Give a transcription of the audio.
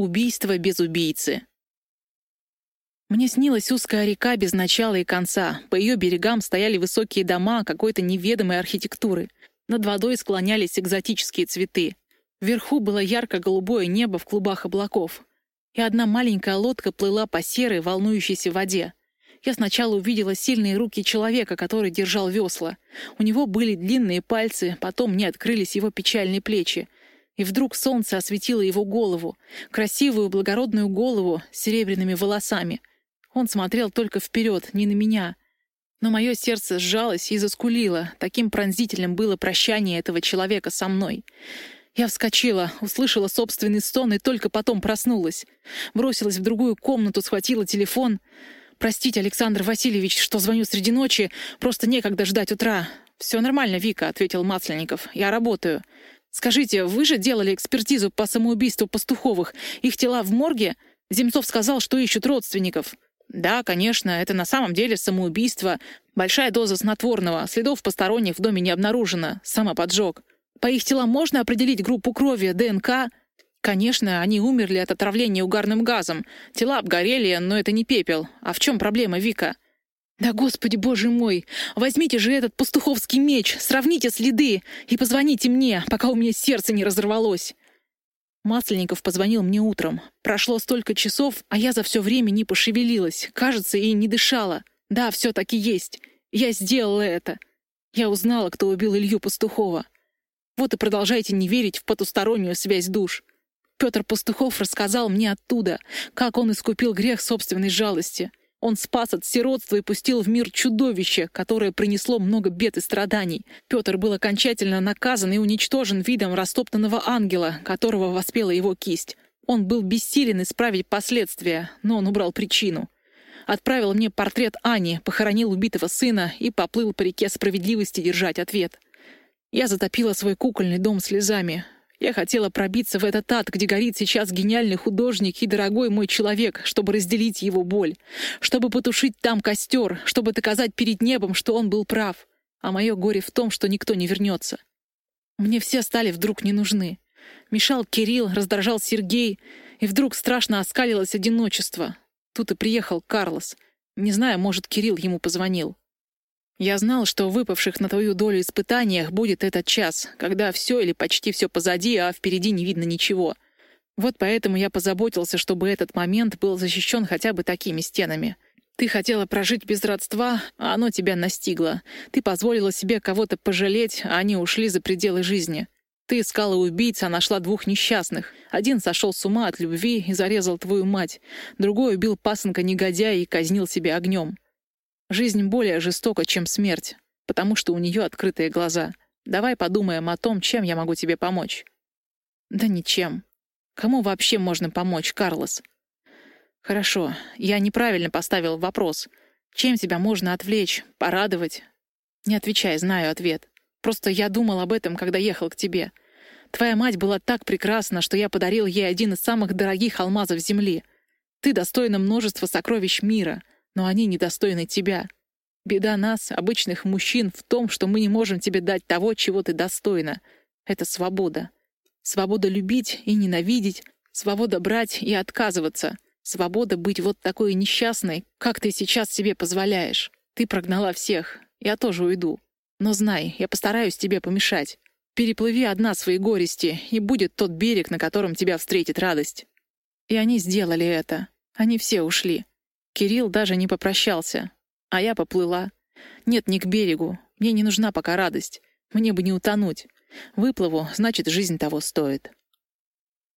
Убийство без убийцы. Мне снилась узкая река без начала и конца. По ее берегам стояли высокие дома какой-то неведомой архитектуры. Над водой склонялись экзотические цветы. Вверху было ярко-голубое небо в клубах облаков. И одна маленькая лодка плыла по серой, волнующейся воде. Я сначала увидела сильные руки человека, который держал весла. У него были длинные пальцы, потом мне открылись его печальные плечи — и вдруг солнце осветило его голову, красивую благородную голову с серебряными волосами. Он смотрел только вперед, не на меня. Но мое сердце сжалось и заскулило. Таким пронзительным было прощание этого человека со мной. Я вскочила, услышала собственный стон и только потом проснулась. Бросилась в другую комнату, схватила телефон. «Простите, Александр Васильевич, что звоню среди ночи. Просто некогда ждать утра». «Все нормально, Вика», — ответил Масленников. «Я работаю». «Скажите, вы же делали экспертизу по самоубийству Пастуховых? Их тела в морге?» Земцов сказал, что ищут родственников. «Да, конечно, это на самом деле самоубийство. Большая доза снотворного, следов посторонних в доме не обнаружено. Самоподжог. По их телам можно определить группу крови, ДНК?» «Конечно, они умерли от отравления угарным газом. Тела обгорели, но это не пепел. А в чем проблема, Вика?» «Да, Господи, Боже мой! Возьмите же этот пастуховский меч, сравните следы и позвоните мне, пока у меня сердце не разорвалось!» Масленников позвонил мне утром. Прошло столько часов, а я за все время не пошевелилась, кажется, и не дышала. Да, все таки есть. Я сделала это. Я узнала, кто убил Илью Пастухова. Вот и продолжайте не верить в потустороннюю связь душ. Петр Пастухов рассказал мне оттуда, как он искупил грех собственной жалости. Он спас от сиротства и пустил в мир чудовище, которое принесло много бед и страданий. Петр был окончательно наказан и уничтожен видом растоптанного ангела, которого воспела его кисть. Он был бессилен исправить последствия, но он убрал причину. Отправил мне портрет Ани, похоронил убитого сына и поплыл по реке справедливости держать ответ. Я затопила свой кукольный дом слезами. Я хотела пробиться в этот ад, где горит сейчас гениальный художник и дорогой мой человек, чтобы разделить его боль, чтобы потушить там костер, чтобы доказать перед небом, что он был прав. А мое горе в том, что никто не вернется. Мне все стали вдруг не нужны. Мешал Кирилл, раздражал Сергей, и вдруг страшно оскалилось одиночество. Тут и приехал Карлос. Не знаю, может, Кирилл ему позвонил. Я знал, что в выпавших на твою долю испытаниях будет этот час, когда все или почти все позади, а впереди не видно ничего. Вот поэтому я позаботился, чтобы этот момент был защищен хотя бы такими стенами. Ты хотела прожить без родства, а оно тебя настигло. Ты позволила себе кого-то пожалеть, а они ушли за пределы жизни. Ты искала убийц, а нашла двух несчастных. Один сошел с ума от любви и зарезал твою мать. Другой убил пасынка-негодяя и казнил себя огнем. Жизнь более жестока, чем смерть, потому что у нее открытые глаза. Давай подумаем о том, чем я могу тебе помочь. Да ничем. Кому вообще можно помочь, Карлос? Хорошо, я неправильно поставил вопрос. Чем тебя можно отвлечь, порадовать? Не отвечай, знаю ответ. Просто я думал об этом, когда ехал к тебе. Твоя мать была так прекрасна, что я подарил ей один из самых дорогих алмазов Земли. Ты достойна множества сокровищ мира — но они недостойны тебя. Беда нас, обычных мужчин, в том, что мы не можем тебе дать того, чего ты достойна. Это свобода. Свобода любить и ненавидеть, свобода брать и отказываться, свобода быть вот такой несчастной, как ты сейчас себе позволяешь. Ты прогнала всех, я тоже уйду. Но знай, я постараюсь тебе помешать. Переплыви одна свои горести, и будет тот берег, на котором тебя встретит радость. И они сделали это. Они все ушли. Кирилл даже не попрощался, а я поплыла. Нет, не к берегу. Мне не нужна пока радость. Мне бы не утонуть. Выплыву, значит, жизнь того стоит.